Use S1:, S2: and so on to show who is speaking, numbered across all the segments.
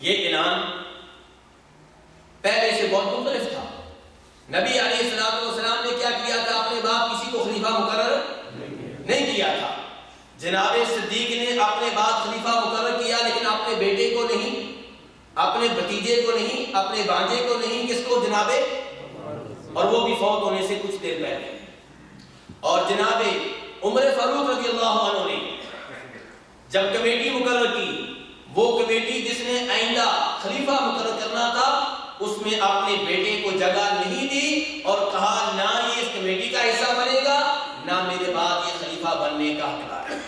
S1: یہ اعلان پہلے سے بہت مختلف تھا۔ نبی علیہ السلام والسلام نے کیا کیا تھا؟ اپنے باپ کسی کو خلیفہ مقرر نہیں کیا تھا۔ جناب صدیق نے اپنے بعد خلیفہ مقرر کیا، لیکن اپنے بیٹے کو نہیں، اپنے بھتیجے کو نہیں، اپنے بانجے کو نہیں، کس کو؟ جناب اور وہ بھی فوت ہونے سے کچھ دیر پہلے۔ اور جناب عمر فاروق رضی اللہ عنہ نے جب کمیٹی مقرر کی وہ کمیٹی جس نے آئندہ خلیفہ مقرر کرنا تھا، اس میں اپنے بیٹے کو جگہ نہیں دی اور کہا، نہ یہ اس کمیٹی کا حصہ بنے گا، نہ میرے بعد یہ خلیفہ بننے کا حقدار ہے۔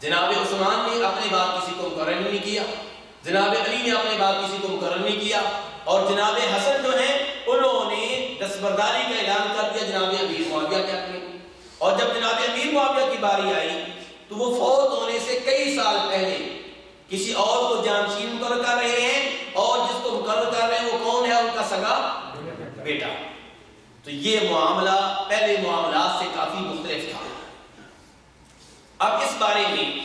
S1: جناب عثمان نے اپنے بعد کسی کو مقرر نہیں کیا۔ جناب علی نے اپنے بعد کسی کو مقرر نہیں کیا۔ اور جناب حسن جو ہیں، انہوں نے دستبرداری کا اعلان کر دیا جناب امیر معاویہ کیا کریں اور جب جناب امیر معاویہ کی باری آئی تو وہ فوت ہونے سے کئی سال پہلے کسی اور کو جانشین مقرر کر رہے ہیں اور جس کو مقرر کر رہے ہیں وہ کون ہے؟ ان کا سگا بیٹا۔ تو یہ معاملہ پہلے معاملات سے کافی مختلف تھا۔ اب اس بارے میں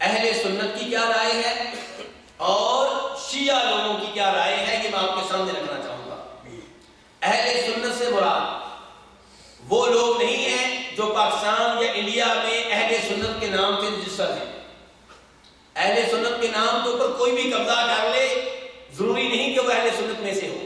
S1: اہل سنت کی کیا رائے ہے اور شیعہ لوگوں کی کیا رائے ہے؟ یہ میں آپ کے سامنے رکھنا چاہوں گا۔ اہل سنت سے مراد وہ لوگ کے نام کے اوپر کوئی بھی قبضہ کر لے، ضروری نہیں کہ وہ اہل سنت میں سے ہو۔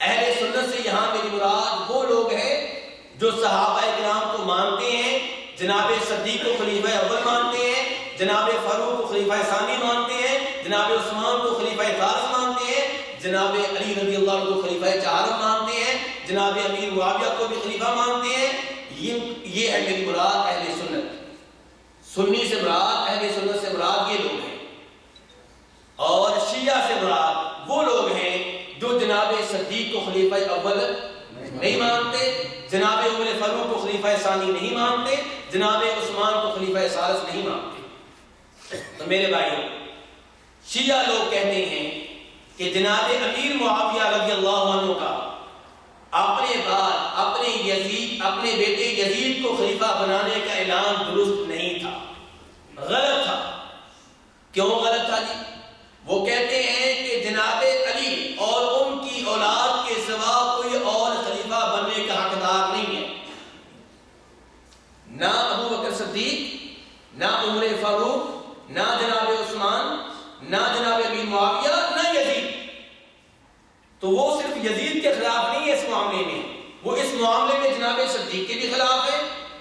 S1: اہل سنت سے یہاں میری مراد وہ لوگ ہیں جو صحابہ کرام کو مانتے ہیں، جناب صدیق کو خلیفہ اول مانتے ہیں، جناب فاروق کو خلیفہ ثانی مانتے ہیں، جناب عثمان کو خلیفہ ثالث مانتے ہیں، جناب علی رضی اللہ عنہ کو خلیفہ چہارم مانتے ہیں، جناب امیر معاویہ کو بھی خلیفہ مانتے ہیں۔ یہ یہ ہے میری مراد اہل سنت۔ سنی سے مراد اہل سنت سے مراد یہ لوگ ہیں۔ اور شیعہ سے مراد وہ لوگ ہیں جو جناب صدیق کو خلیفہ اول نہیں مانتے، جناب عمر فاروق کو خلیفہ ثانی نہیں مانتے، جناب عثمان کو خلیفہ ثالث نہیں مانتے۔ تو میرے بھائیوں، شیعہ لوگ کہتے ہیں کہ جناب امیر معاویہ رضی اللہ عنہ کا اپنے بعد اپنے یزید، اپنے بیٹے یزید کو خلیفہ بنانے کا اعلان درست نہیں تھا۔ غلط تھا۔ کیوں غلط تھا جی وہ کہتے ہیں کہ جناب علی اور ان کی اولاد کے سوا کوئی اور خلیفہ بننے کا حقدار نہیں ہے نہ ابو بکر صدیق نہ عمر فاروق نہ جناب عثمان نہ جناب ابی معاویہ نہ یزید تو وہ صرف یزید کے خلاف نہیں ہے اس معاملے میں وہ اس معاملے میں جناب صدیق کے بھی خلاف ہے،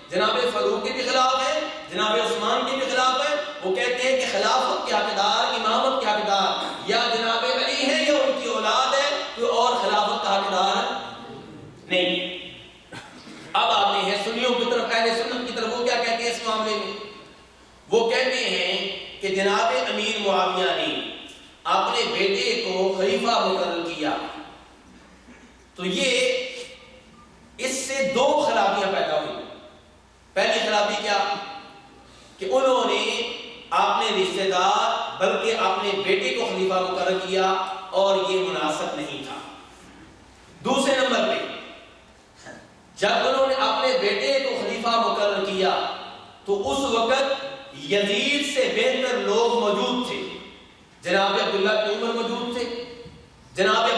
S1: جناب فاروق کے بھی خلاف ہے، جناب عثمان کے بھی خلاف ہے۔ وہ کہتے ہیں کہ خلافت کے حقدار، امامت کے حقدار، یا جناب علی ہے یا ان کی اولاد ہے، کوئی اور خلافت کا حقدار نہیں۔ اب آتے ہیں سنیوں کی طرف، اہل سنت کی طرف، وہ کیا کہتے ہیں اس معاملے میں؟ وہ کہتے ہیں کہ جناب امیر معاویہ نے اپنے بیٹے کو خلیفہ مقرر کیا۔ تو یہ اس سے دو خرابیاں پیدا ہوئی پہلی خرابی کیا کہ انہوں نے اپنے رشتہ دار بلکہ اپنے بیٹے کو صبر کیا اور یہ مناسب نہیں تھا۔ دوسرے نمبر پہ، جب انہوں نے اپنے بیٹے کو خلیفہ مقرر کیا، تو اس وقت یزید سے بہتر لوگ موجود تھے۔ جناب عبداللہ عمر موجود تھے جناب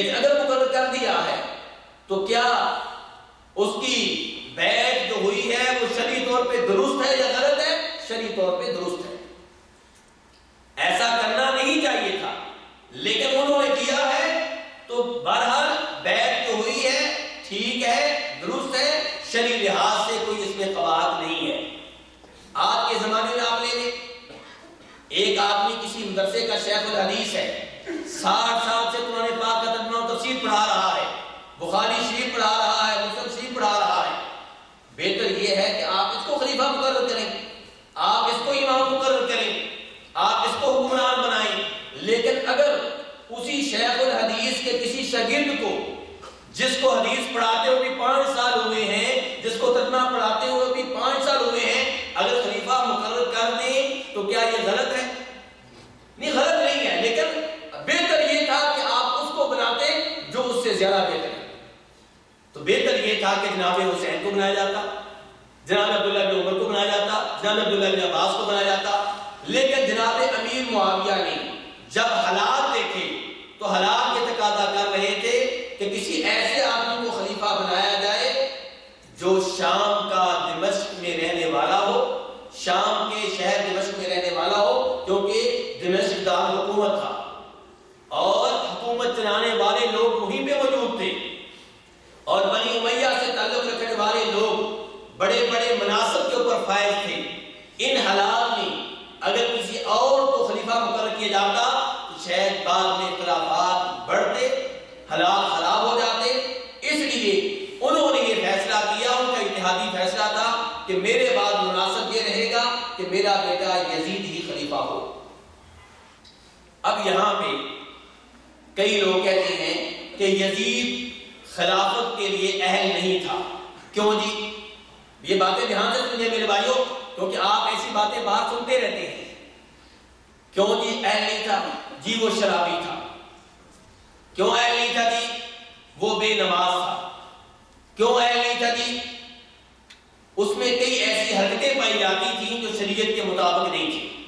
S1: لیکن اگر مقرر کر دیا ہے، تو کیا اس کی بیعت جو ہوئی ہے، وہ شریع طور پہ درست ہے یا غلط ہے؟ شریع طور پہ درست ہے۔ ایسا کرنا نہیں چاہیے تھا، لیکن انہوں نے کیا ہے، تو بہرحال بیعت جو ہوئی ہے، ٹھیک ہے، درست ہے شریع لحاظ سے کوئی اس میں قواعد نہیں ہے۔ آج کے زمانے میں آپ لے لیں، ایک آدمی کسی مدرسے کا شیخ الحدیث ہے، ساٹھ سال جس کو حدیث پڑھاتے ہوئے بھی پانچ سال ہوئے ہیں، جس کو ترجمہ پڑھاتے ہوئے بھی پانچ سال ہوئے ہیں، اگر خلیفہ مقرر کر دیں تو کیا یہ غلط ہے؟ نہیں، غلط نہیں ہے، لیکن بہتر یہ تھا کہ آپ اس کو بناتے جو اس سے زیادہ بہتر ہے۔ تو بہتر یہ تھا کہ جناب حسین کو بنایا جاتا، جناب عبداللہ بن عمر کو بنایا جاتا، جناب عبداللہ بن عباس کو بنایا جاتا، لیکن جناب امیر معاویہ نے جب حالات دیکھے تو حالات کے تقاضا کر رہے تھے کہ کسی ایسے آدمی کو خلیفہ بنایا جائے جو شام کا دمشق میں رہنے والا ہو، شام کے شہر دمشق میں رہنے والا ہو کیونکہ دمشق دار حکومت تھا اور حکومت چلانے والے لوگ وہیں پہ موجود تھے اور بنی امیہ سے تعلق رکھنے والے لوگ بڑے بڑے مناسب کے اوپر فائز تھے ان حالات میں اگر کسی اور کو خلیفہ مقرر کیا جاتا تو شاید بعد میں اختلافات بڑھتے حالات خراب ہو جاتے اس لیے انہوں نے یہ فیصلہ کیا ان کا اتحادی فیصلہ تھا کہ میرے بعد مناسب یہ رہے گا کہ میرا بیٹا یزید ہی خلیفہ ہو اب یہاں پہ کئی لوگ کہتے ہیں کہ یزید خلافت کے لیے اہل نہیں تھا۔ کیوں جی؟ یہ باتیں دھیان سے سنجھے میرے بھائیوں، کیونکہ آپ ایسی باتیں باہر سنتے رہتے ہیں۔ کیوں جی؟ اہل نہیں تھا۔ جی وہ شرابی تھا۔ کیوں اہل نہیں تھا جی؟ وہ بے نماز تھا۔ کیوں اہل نہیں تھا جی؟ اس میں کئی ایسی حرکتیں پائی جاتی تھیں جو شریعت کے مطابق نہیں تھی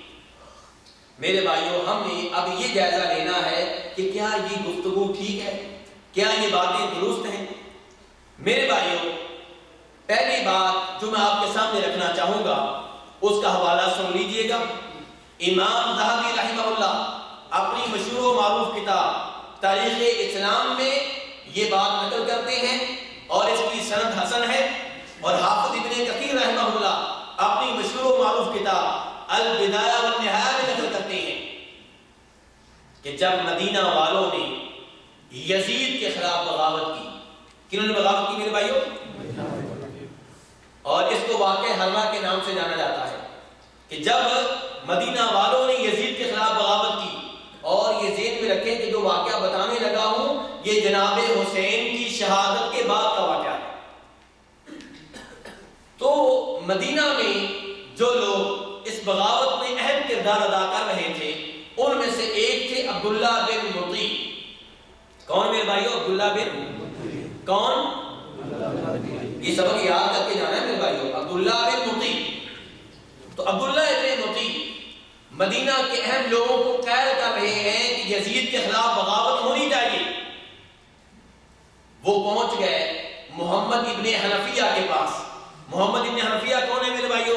S1: میرے بھائیوں، ہم نے اب یہ جائزہ لینا ہے کہ کیا یہ گفتگو ٹھیک ہے؟ کیا یہ باتیں درست ہیں؟ میرے بھائیوں، پہلی بات جو میں آپ کے سامنے رکھنا چاہوں گا، اس کا حوالہ سن لیجیے گا۔ امام ذہبی رحمہ اللہ اپنی مشہور و معروف کتاب تاریخ اسلام میں یہ بات نقل کرتے ہیں اور اس کی سند حسن ہے۔ اور حافظ ابن کثیر رحمہ اللہ اپنی مشہور و معروف کتاب البدایہ والنہایہ میں نقل کرتے ہیں کہ جب مدینہ والوں نے یزید کے خلاف بغاوت کی۔ کنہوں نے بغاوت کی میرے بھائیوں؟ اور اس کو واقع حرمہ کے نام سے جانا جاتا ہے کہ جب مدینہ والوں نے یزید کے خلاف بغاوت کی اور یہ ذہن میں رکھیں کہ جو واقعہ بتانے لگا ہوں، یہ جناب حسین کی شہادت کے بعد کا واقعہ ہے۔ تو مدینہ میں جو لوگ اس بغاوت میں اہم کردار ادا کر رہے تھے، ان میں سے ایک تھے عبداللہ بن مطیع۔ کون میرے بھائیو؟ عبداللہ بن کون؟ یہ سبق یاد کر کے جانا ہے میرے بھائیو، عبداللہ بن مطیع تو عبداللہ بن مطیع مدینہ کے اہم لوگوں کو قید کر رہے ہیں کہ یزید کے خلاف بغاوت ہونی چاہیے۔ وہ پہنچ گئے محمد ابن حنفیہ کے پاس۔ محمد ابن حنفیہ کون ہے میرے بھائیو؟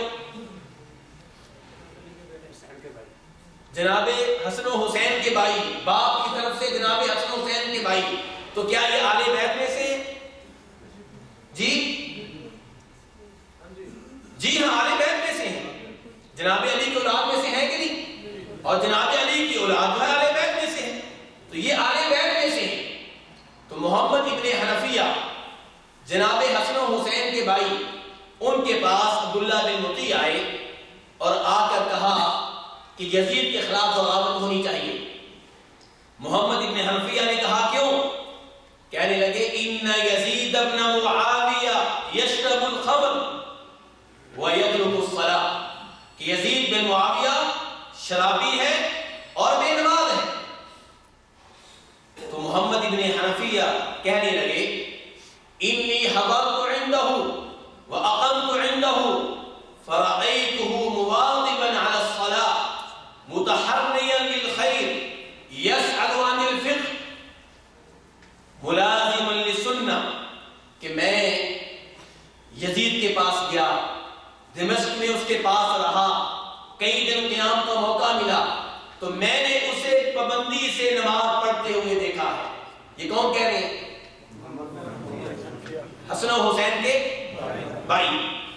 S1: جناب حسن و حسین کے بھائی، باپ کی طرف سے جناب حسن و حسین کے بھائی۔ تو کیا یہ آل بیت میں سے؟ جی؟ جی ہاں آل بیت میں سے ہیں۔ جناب علی کی اولاد میں سے ہیں کہ نہیں؟ اور جناب علی کی اولاد جو ہے آل بیت میں سے ہیں۔ تو یہ آل بیت میں سے ہیں۔ تو محمد ابن حنفیہ، جناب حسن و حسین کے بھائی، ان کے پاس عبداللہ بن مطیع آئے اور آ کر کہا کہ یزید کے خلاف بغاوت ہونی چاہیے۔ محمد ابن حنفیہ نے کہا کیوں؟ کہنے لگے، ان یزید ابن معاویہ یشرب الخمر ویترک الصلاة کہ یزید بن معاویہ شرابی ہے اور بے نماز ہے تو محمد ابن حنفیہ کہنے لگے انی حضرت عنده واقمت عنده فرأيته مواظبا على الصلاة متحريا للخير يسأل عن الفقه ملازما للسنة کہ میں یزید کے پاس گیا دمشق میں اس کے پاس رہا کئی دن قیام کا موقع ملا تو میں نے اسے پابندی سے نماز پڑھتے ہوئے دیکھا ہے یہ کون کہہ رہے ہیں حسن و حسین کے بھائی۔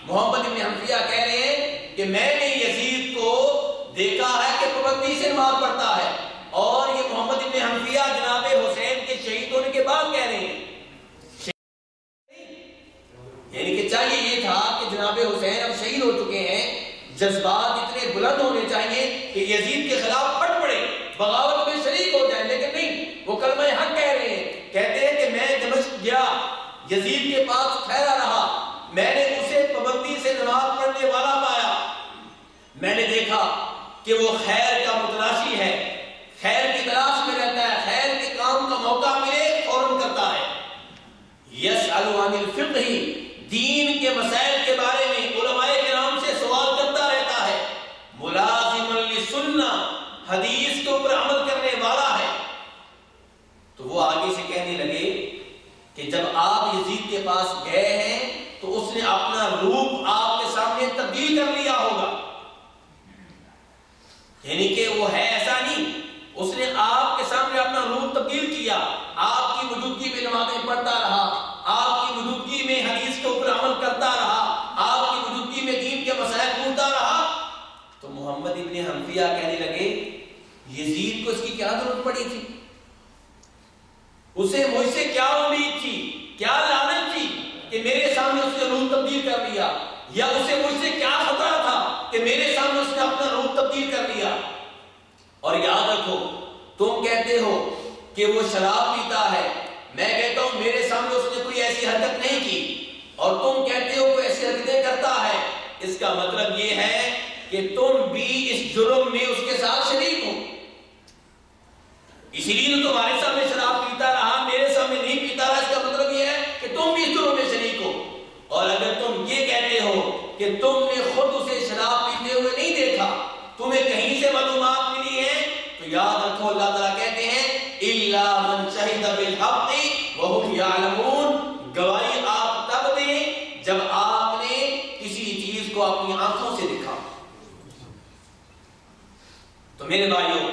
S1: محمد ابن حنفیہ کہہ رہے ہیں کہ میں نے یزید کو دیکھا ہے کہ پابندی سے نماز پڑھتا ہے۔ اور یہ محمد ابن حنفیہ جناب حسین کے شہید ہونے کے بعد کہہ رہے ہیں۔ یعنی کہ چاہیے یہ تھا کہ جناب حسین اب شہید ہو چکے ہیں۔ جذبات اتنے بلند ہونے چاہیے کہ یزید کے خلاف پھٹ پڑے، بغاوت میں شریک ہو جائیں لیکن نہیں، وہ کلمہ حق کہہ رہے ہیں۔ عن الفقہ دین کے مسائل کے بارے میں علماء کرام سے سوال کرتا رہتا ہے۔ ملازم حدیث کے اوپر عمل کرنے والا ہے۔ تو وہ آگے سے کہنے لگے کہ جب آپ یزید کے پاس گئے ہیں تو اس نے اپنا روپ آپ کے سامنے تبدیل کر لیا ہوگا۔ یعنی کہ وہ ہے ایسا نہیں، اس نے آپ کے سامنے اپنا روپ تبدیل کیا۔ آپ کی موجودگی میں نمازیں پڑھتا رہا۔ ابن حنفیہ کہنے لگے، یزید کو اس کی کیا ضرورت پڑی تھی؟ اسے مجھ سے کیا امید تھی؟ کیا لانت تھی کہ میرے سامنے اس نے روح تبدیل کر لیا؟ یا اسے مجھ سے کیا خطرہ تھا کہ میرے سامنے اس نے اپنا روح تبدیل کر لیا؟ اور یاد رکھو، تم کہتے ہو کہ وہ شراب پیتا ہے۔ میں کہتا ہوں، میرے سامنے اس نے کوئی ایسی حرکت نہیں کی۔ اور تم کہتے ہو کوئی ایسی حرکتیں کرتا ہے۔ اس کا مطلب یہ ہے کہ تم بھی اس جرم میں اس کے ساتھ شریک ہو۔ اسی لیے تو تمہارے سامنے شراب پیتا رہا، میرے سامنے نہیں پیتا رہا۔ اس کا مطلب یہ ہے کہ تم بھی اس جرم میں شریک ہو۔ اور اگر تم یہ کہتے ہو کہ تم نے خود اسے شراب پیتے ہوئے نہیں دیکھا، تمہیں کہیں سے معلومات ملی ہے؟ تو یاد رکھو، اللہ تعالیٰ کہتے ہیں، اِلَّا مَنْ شَهِدَ بِالْحَقِّ تو میرے بھائیوں،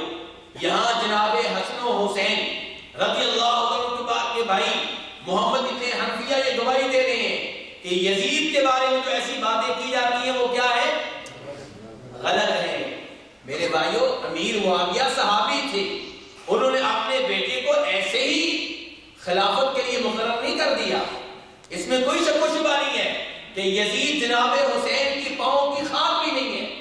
S1: یہاں جناب حسن و حسین رضی اللہ عنہ کے بعد کے بھائی محمد ابن حنفیہ یہ گواہی دے رہے ہیں کہ یزید کے بارے میں جو ایسی باتیں کی جاتی ہیں، وہ کیا ہے غلط ہے میرے بھائیوں، امیر معاویہ صحابی تھے۔ انہوں نے اپنے بیٹے کو ایسے ہی خلافت کے لیے مقرر نہیں کر دیا۔ اس میں کوئی شک و شبہ نہیں ہے کہ یزید جناب حسین کی پاؤں کی خاک بھی نہیں ہے۔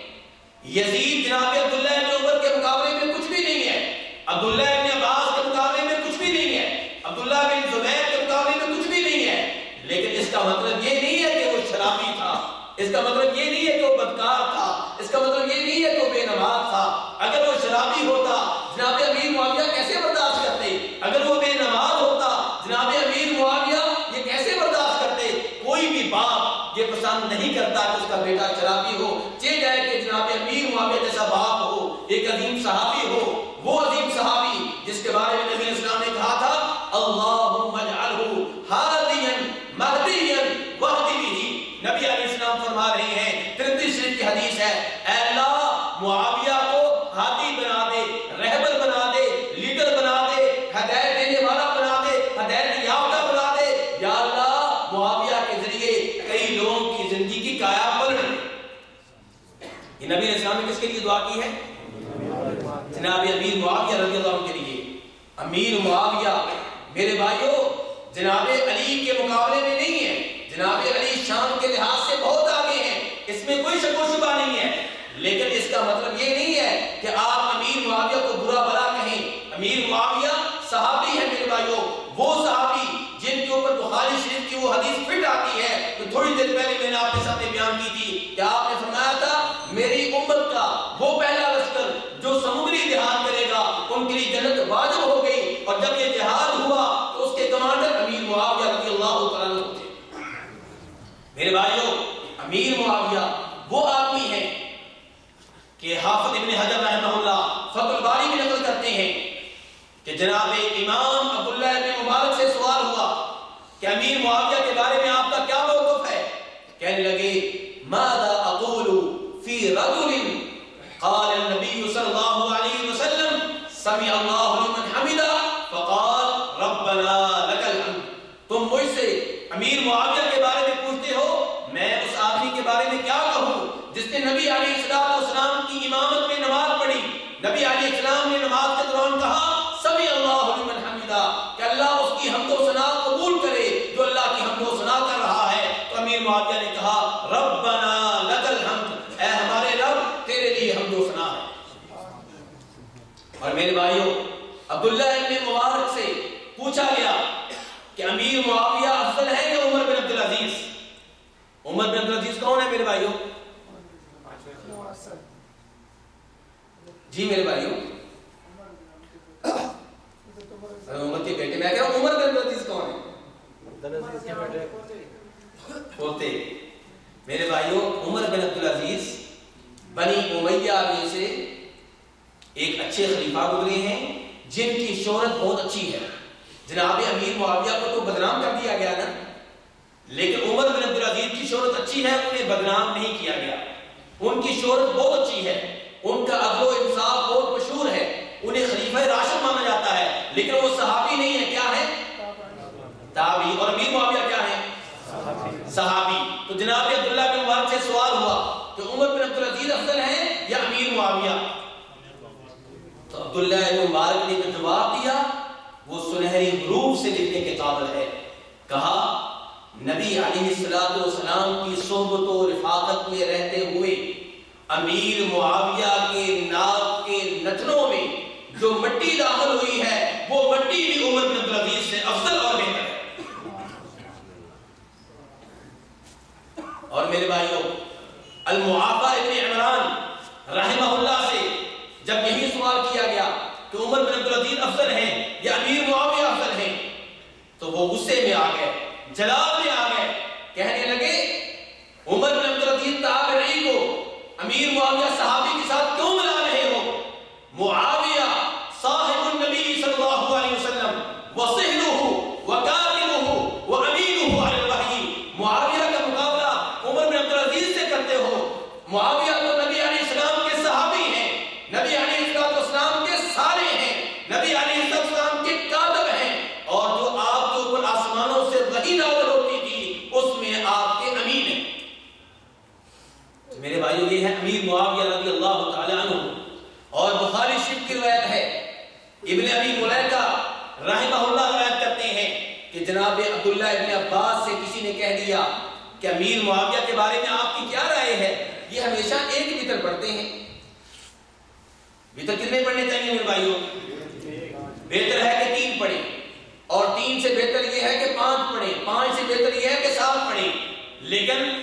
S1: یزید جناب عبداللہ ابن عمر کے مقابلے میں کچھ بھی نہیں ہے عبداللہ ابن عباس کے مقابلے میں کچھ بھی نہیں ہے عبداللہ بن زبیر کے مقابلے میں کچھ بھی نہیں ہے لیکن اس کا مطلب یہ نہیں ہے کہ وہ شرابی تھا اس کا مطلب یہ نہیں ہے کہ وہ بدکار تھا اس کا مطلب یہ نہیں ہے کہ وہ بے نماز تھا۔ اگر وہ شرابی ہوتا، جناب امیر معاویہ کیسے برداشت کرتے؟ اگر وہ بے نماز ہوتا، جناب امیر معاویہ یہ کیسے برداشت کرتے؟ کوئی بھی باپ یہ پسند نہیں کرتا کہ اس کا بیٹا شرابی ہو چے جائے کہ جناب امیر معاویہ جیسا باپ ہو ایک عظیم صحابی ہو وہ عظیم صحابی جس کے بارے میں نبی اسلام نے کہا تھا اللہم اجعلہ ہادیا مہدیا وحدی بھی نبی علیہ السلام فرما رہے ہیں ترمذی شریف کی حدیث ہے اے اللہ معاویہ کو ہادی بنا دے رہبر بنا دے لیڈر بنا دے ہدایت دینے والا بنا دے ہدایت یافتہ بنا دے یا اللہ معاویہ کے ذریعے کئی لوگوں کی زندگی کی کایا پلٹ یہ نبی علیہ السلام نے کس کے لیے دعا کی ہے جناب امیر معاویہ رضی اللہ عنہ کے لیے امیر معاویہ، میرے بھائیوں جناب علی کے مقابلے میں نہیں ہے۔ جناب علی شان کے لحاظ سے بہت آگے ہیں، اس میں کوئی شک و شبہ نہیں ہے۔ لیکن اس کا مطلب یہ نہیں ہے کہ آپ امیر معاویہ کو برا بلا کہیں۔ امیر معاویہ صحابی ہے میرے بھائیوں وہ صحابی جن کے اوپر بخاری شریف کی وہ حدیث فٹ آتی ہے، تو تھوڑی دیر پہلے میں نے آپ کے سامنے بیان کی تھی کہ آپ نے فرمایا تھا میری امت کا وہ پہلا لشکر جو سمندری جہاد کرے گا ان کے لیے جنت واجب ہو گئی اور جب یہ جہاد ہوا تو اس کے کمانڈر امیر معاویہ رضی اللہ تعالیٰ عنہ تھے میرے بھائیوں امیر معاویہ وہ آدمی ہے کہ حافظ ابن حجر رحمہ اللہ فت الباری بھی نقل کرتے ہیں کہ جناب امام عبداللہ ابن مبارک سے سوال ہوا کہ امیر معاویہ کے بارے میں آپ کا کیا موقف ہے؟ کہنے لگے، ماذا اقول فی رجل قال النبي صلی اللہ علیہ وسلم سمع اللہ لمن حمدا فقال ربنا لك الحمد تم مجھ سے امیر معاویہ کے بارے میں پوچھتے ہو میں اس آدمی کے بارے میں کیا کہوں جس نے نبی علیہ السلام والسلام کی امامت میں نماز پڑھی نبی علیہ السلام نے نماز کے دوران کہا سمع اللہ لمن حمدا کہ اللہ اس کی حمد و ثنا قبول کرے جو اللہ کی حمد و ثنا کر رہا ہے تو امیر معاویہ نے کہا ربنا لك الحمد اے ہمارے رب تیرے لیے حمد و ثنا ہے اور میرے بھائیوں عبداللہ ابن مبارک سے پوچھا گیا کہ امیر معاویہ افضل ہے یا عمر بن عبدالعزیز؟ عمر بن عبدالعزیز کون ہے میرے بھائیوں؟ جی میرے بھائیوں عمر کے بیٹے میں کہہ رہا ہوں عمر بن عبدالعزیز کون ہے؟ ہوتے میرے بھائیوں عمر بن عبدالعزیز بنی امیہ میں سے ایک اچھے خلیفہ گزرے ہیں، جن کی شہرت بہت اچھی ہے۔ جناب امیر معاویہ کو تو بدنام کر دیا گیا نا۔ لیکن عمر بن عبدالعزیز کی شہرت اچھی ہے، انہیں بدنام نہیں کیا گیا۔ ان کی شہرت بہت اچھی ہے۔ ان کا عدل و انصاف بہت مشہور ہے۔ انہیں خلیفہ راشد مانا جاتا ہے۔ لیکن وہ صحابی نہیں ہے کیا ہے تابعی۔ اور امیر معاویہ کیا ہے صحابی۔ تو جناب عبداللہ بن مبارک سے سوال ہوا کہ عمر بن عبدالعزیز افضل ہیں یا امیر معاویہ؟ عبداللہ بن مبارک نے جو جواب دیا، وہ سنہری حروف سے لکھنے کے قابل ہے۔ کہا، نبی علیہ السلام کی صحبت و رفاقت میں رہتے ہوئے، امیر معاویہ کے ناک کے نتنوں میں جو مٹی داخل ہوئی ہے، وہ مٹی بھی عمر بن عبدالعزیز سے افضل اور بہتر ہے۔ اور میرے بھائیوں المعافہ ابن عمران رحمہ اللہ سے جب یہی سوال کیا گیا کہ عمر بن عبدالعزیز افضل ہیں یا امیر معاویہ افضل ہیں، تو وہ غصے میں آ گئے، جلال میں آ گئے، کہنے لگے، عمر بن عبدالعزیز تابعی کو امیر معاویہ صحابی کے ساتھ کیوں ملا رہے ہو معاویہ صاحب النبی صلی اللہ علیہ وسلم وصحلہ وکاتبہ وامینہ علی الوحی معاویہ کا مقابلہ عمر بن عبدالعزیز سے کرتے ہو معاویہ تو نبی علیہ السلام کے صحابی ہیں نبی علیہ السلام کے سارے ہیں نبی علیہ السلام کے کاتب ہیں اور جو آپ کے اوپر آسمانوں سے وحی نازل ہوتی تھی اس میں آپ کے امین ہیں تو میرے بھائیوں یہ ہے امیر معاویہ رضی اللہ تعالی عنہ اور بخاری شریف کی روایت ہے ابن ابی ملیکہ رحمہ اللہ روایت کرتے ہیں کہ جناب عبداللہ ابن عباس سے کسی نے کہہ دیا کہ امیر معاویہ کے بارے میں آپ کی کیا رائے ہے یہ ہمیشہ ایک وطر پڑھتے ہیں وطر کتنے پڑھنے چاہیے میرے بھائیوں بہتر ہے کہ تین پڑھیں۔ اور تین سے بہتر یہ ہے کہ پانچ پڑھیں۔ پانچ سے بہتر یہ ہے کہ سات پڑھیں۔ لیکن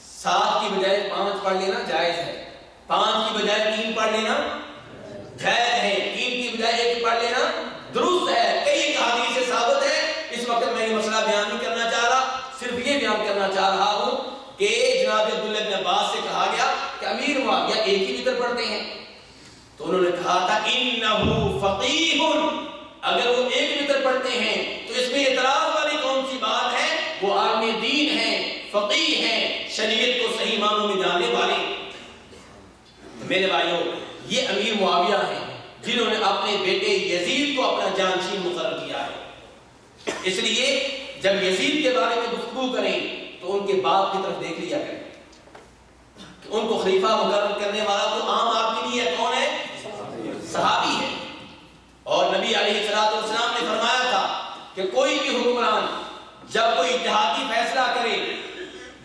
S1: سات کی بجائے پانچ پڑھ لینا جائز ہے۔ پانچ کی بجائے تین پڑھ لینا جائز ہے۔ تین کی بجائے ایک پڑھ لینا درست ہے۔ کئی حدیث سے ثابت ہے۔ اس وقت میں یہ مسئلہ بیان نہیں کرنا چاہ رہا، صرف یہ بیان کرنا چاہ رہا ہوں کہ جناب عبداللہ بن عباس سے کہا گیا کہ امیر معاویہ ایک ہی بطر پڑھتے ہیں۔ تو انہوں نے کہا تھا، انہو فقیہ. اگر وہ ایک بطر پڑھتے ہیں، تو اس میں اعتراض والی کون سی بات ہے؟ وہ عالم دین ہے، فقیہ ہیں شریعت کو صحیح معنوں میں جاننے والے۔ میرے بھائیوں، یہ امیر معاویہ ہیں، جنہوں نے اپنے بیٹے یزید کو اپنا جانشین مقرر کیا ہے۔ اس لیے، جب یزید کے بارے میں گفتگو کریں، تو ان کے باپ کی طرف دیکھ لیا کریں۔ کہ ان کو خلیفہ مقرر کرنے والا تو عام آدمی نہیں ہے، کون ہے؟ صحابی ہے اور نبی علیہ السلام نے فرمایا تھا کہ کوئی بھی حکمران جب کوئی اتحادی فیصلہ کرے،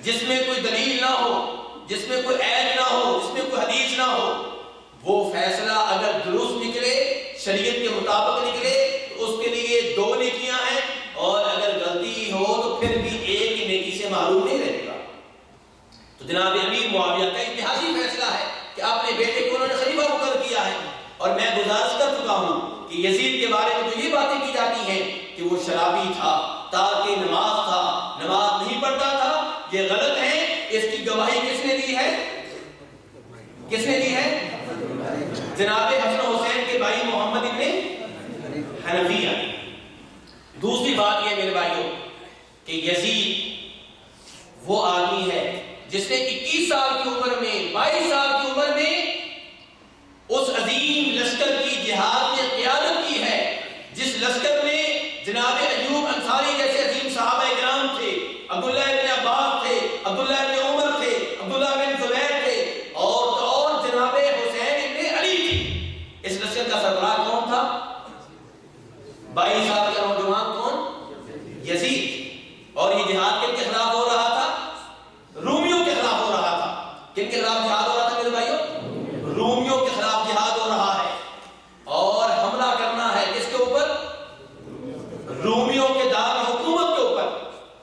S1: جس میں کوئی دلیل نہ ہو، جس میں کوئی عید نہ ہو، جس میں کوئی حدیث نہ ہو، وہ فیصلہ اگر درست نکلے، شریعت کے مطابق نکلے، تو اس کے لیے دو نیکیاں ہیں۔ اور اگر غلطی ہو، تو پھر بھی ایک ہی نیکی سے معلوم نہیں رہے گا۔ تو جناب امیر معاویہ کا اتحادی فیصلہ ہے کہ اپنے بیٹے کو انہوں نے خلیفہ مقرر کیا ہے اور میں گزارش کر چکا ہوں کہ یزید کے بارے میں تو یہ باتیں کی جاتی ہیں کہ وہ شرابی تھا، تاکہ نماز تھا، نماز نہیں پڑھتا تھا، یہ غلط ہے، اس کی گواہی کس نے دی ہے؟ کس نے دی ہے؟ جناب حسن حسین کے بھائی محمد ابن حنفیہ۔ دوسری بات یہ میرے بھائیوں کہ یزید وہ آدمی ہے جس نے اکیس سال کی عمر میں بائیس سال کی عمر میں اس عظیم لشکر کی جہاد میں قیادت کی ہے جس لشکر میں جناب ایوب انصاری جیسے عظیم صحابہ کرام تھے عبداللہ ابن عباس تھے عبداللہ ابن عمر تھے عبداللہ بن زبیر تھے اور اور جناب حسین ابن علی تھی اس لشکر کا سربراہ کون تھا بائیس سال کا نوجوان کون یزید اور یہ جہاد کن کے خلاف ہو رہا تھا رومیوں کے خلاف ہو رہا تھا کن کے خلاف جہاد ہو رہا تھا میرے بھائیوں رومیوں کے خلاف جہاد ہو رہا ہے اور حملہ کرنا ہے کس کے اوپر رومیوں کے دار حکومت کے اوپر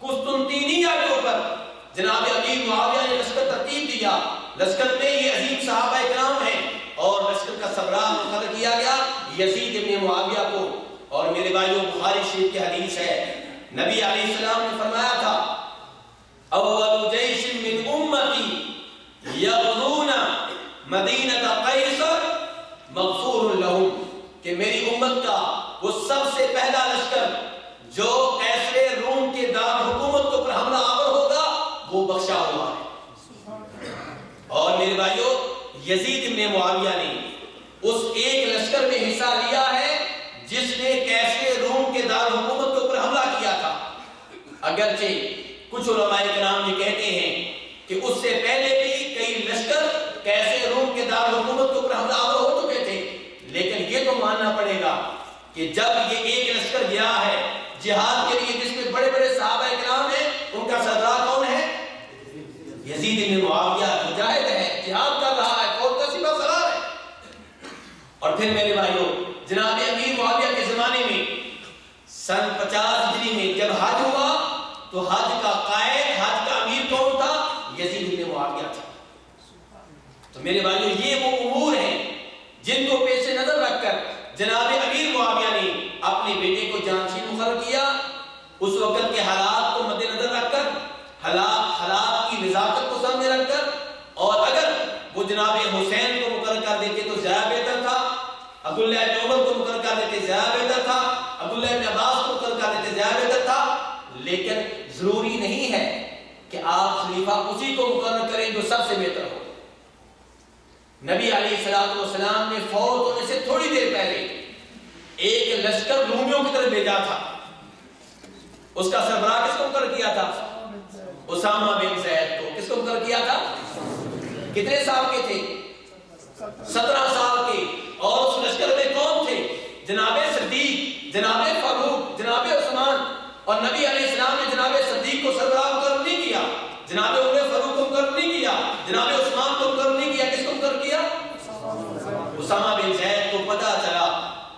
S1: قسطنطینیہ کے اوپر جناب امیر معاویہ نے لشکر ترتیب دیا لشکر میں یہ عظیم صحابہ اکرام ہیں اور لشکر کا سبراہ مقرر کیا گیا یزید ابن معاویہ کو اور میرے بھائیوں بخاری شریف کی حدیث ہے نبی علیہ السلام نے فرمایا تھا اول جیش من امتی یغزون مدینہ قیصر مغفور کہ میری امت کا وہ سب سے پہلا لشکر جو ایسے روم کے دار حکومت کے اوپر حملہ آور ہوگا وہ بخشا ہوا ہے اور میرے بھائیوں یزید ابن معاویہ نے اس ایک لشکر میں حصہ لیا ہے جس نے کیسے روم کے دار حکومت کے اوپر حملہ کیا تھا۔ اگرچہ کچھ علماء کرام یہ کہتے ہیں کہ اس سے پہلے بھی کئی لشکر کیسے روم کے دار حکومت کے اوپر حملہ آور ہو چکے تھے۔ لیکن یہ تو ماننا پڑے گا کہ جب یہ ایک لشکر گیا ہے جہاد کے لیے، جس میں بڑے بڑے صحابہ کرام ہیں، ان کا سردار کون ہے؟ یزید بن معاویہ مجاہد ہے جہاد کر رہا ہے فوج کا سپاہ سلار ہے اور پھر میرے بھائیوں جناب امیر معاویہ کے زمانے میں سن پچاس ہجری میں جب حج ہوا، تو حج کا قائد، حج کا امیر کون تھا؟ یزید بن معاویہ تھا۔ تو میرے بھائیوں یہ وہ امور ہیں جن کو پیش نظر رکھ کر جناب امیر معاویہ نے اپنے بیٹے کو جانشین مقرر کیا۔ اس وقت کے حالات کو مد نظر رکھ کر، حالات حالات کی نزاکت کو سامنے رکھ کر، اور اگر وہ جناب حسین کو مقرر کر دیتے تو زیادہ بہتر عبداللہ ابن عمر کو مقرر کر دیتے زیادہ بہتر تھا، عبداللہ ابن عباس کو مقرر کر دیتے زیادہ بہتر تھا۔ لیکن ضروری نہیں ہے کہ آپ خلیفہ اسی کو مقرر کریں جو سب سے بہتر ہو۔ نبی علیہ السلام والسلام نے فوت ہونے سے تھوڑی دیر پہلے ایک لشکر رومیوں کی طرف بھیجا تھا۔ اس کا سربراہ کس کو مقرر کیا تھا؟ اسامہ بن زید کو۔ کس کو مقرر کیا تھا؟ کتنے سال کے تھے؟ سترہ سال کے اور اس لشکر میں کون تھے جناب صدیق جناب فاروق جناب عثمان اور نبی علیہ السلام نے جناب صدیق کو سربراہ مقرر نہیں کیا جناب عمر فاروق کو مقرر نہیں کیا جناب عثمان کو مقرر نہیں کیا کس کو مقرر کیا اسامہ بن زید کو پتا چلا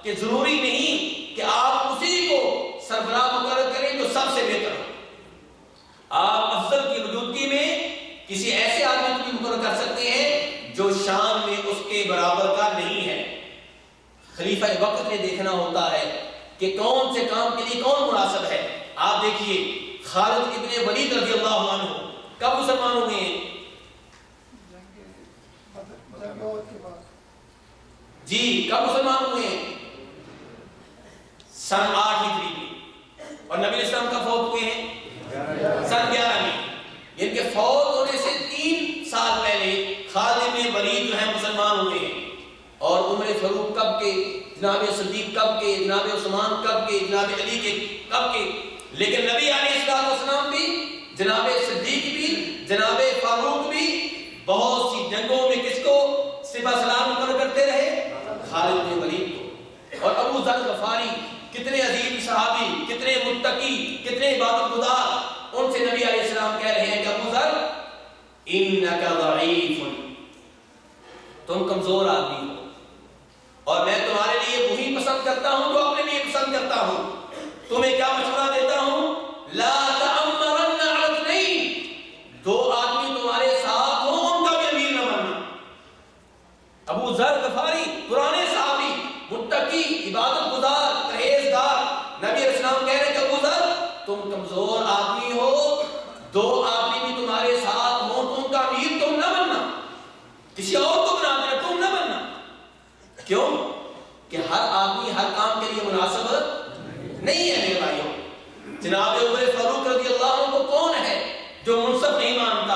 S1: کہ ضروری نہیں کہ آپ اسی کو سربراہ مقرر کریں جو سب سے بہتر ہو آپ افضل کی موجودگی میں کسی ایسے آدمی کو بھی مقرر کر سکتے ہیں جو شان میں اس کے برابر کا نہیں ہے خلیفہ وقت نے دیکھنا ہوتا ہے کہ کون سے کام کے لیے کون مناسب ہے۔ آپ دیکھیے، خالد ابن ولید رضی اللہ عنہ کب مسلمان ہوئے ہیں؟ جی کب مسلمان ہوئے ہیں؟ سن آٹھ ہجری میں۔ اور نبی اسلام کا فوت ہوئے ہیں سن گیارہ میں ان کے فوت ہونے سے تین سال پہلے خالد میں ولید جو ہیں مسلمان ہوئے ہیں اور عمر فاروق کب کے، جناب صدیق کب کے، جناب عثمان کب کے، جناب علی کے، کب کے۔ لیکن نبی علیہ السلام بھی، جناب صدیق بھی، جناب فاروق بھی بہت سی جنگوں میں کس کو؟ سپہ سلام مقرر کرتے رہے، خالد بن ولید کو۔ اور ابو ذر غفاری، کتنے عظیم صحابی، کتنے متقی، کتنے عبادت گزار، ان سے نبی علیہ السلام کہہ رہے ہیں کہ ابو ذر انک ضعیف۔ تم کمزور آدمی ہو۔ اور میں تمہارے لیے وہی پسند کرتا ہوں جو اپنے لیے پسند کرتا ہوں۔ تمہیں کیا مشورہ دیتا ہوں لا تأمرن علی اثنین دو آدمی تمہارے ساتھ ہوں ان کا بھی امیر نہ بننا ابو ذر غفاری پرانے صحابی متقی عبادت گزار پرہیزگار نبی علیہ السلام کہہ رہے کہ ابو ذر تم کمزور آدمی ہو دو آدمی بھی تمہارے ساتھ ہوں تم کا امیر تم نہ بننا کسی اور کو بنا دینا تم نہ بننا کیوں کہ ہر آدمی ہر کام کے لیے مناسب نہیں ہے میرے بھائیوں جناب عمر فاروق رضی اللہ عنہ کو کون ہے جو منصف نہیں مانتا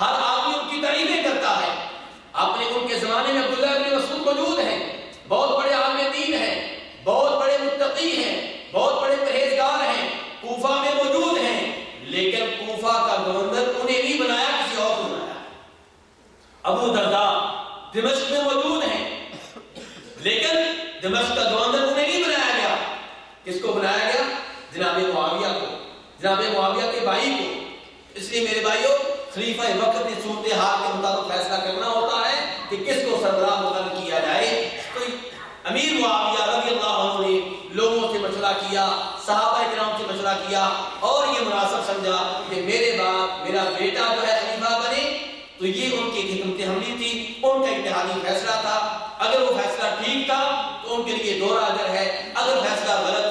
S1: ہر آدمی ان کی تعریفیں کرتا ہے اپنے ان کے زمانے میں عبداللہ ابن مسعود موجود ہیں بہت بڑے عالم دین ہیں بہت بڑے متقی ہیں بہت بڑے پرہیزگار ہیں کوفہ میں موجود ہیں لیکن کوفہ کا گورنر انہیں نہیں بنایا، کسی اور کو بنایا۔ ابو دردا دمشق میں موجود ہیں، لیکن دمشق کا گورنر انہیں نہیں بنایا گیا۔ کس کو بنایا گیا؟ جناب معاویہ کو، جناب معاویہ کے بھائی کو۔ اس لیے میرے بھائیوں خلیفہ وقت نے صورت حال کے مطابق فیصلہ کرنا ہوتا ہے کہ کس کو سربراہ مقرر کیا جائے۔ تو امیر معاویہ رضی اللہ عنہ نے لوگوں سے مشورہ کیا کیا اور یہ مناسب سمجھا کہ میرے باپ میرا بیٹا جو ہے خلیفہ بنے، تو یہ ان کی حکمت حملی تھی، ان کا امتحانی فیصلہ تھا۔ اگر وہ فیصلہ ٹھیک تھا، تو ان کے لیے دورہ اجر ہے، اگر فیصلہ غلط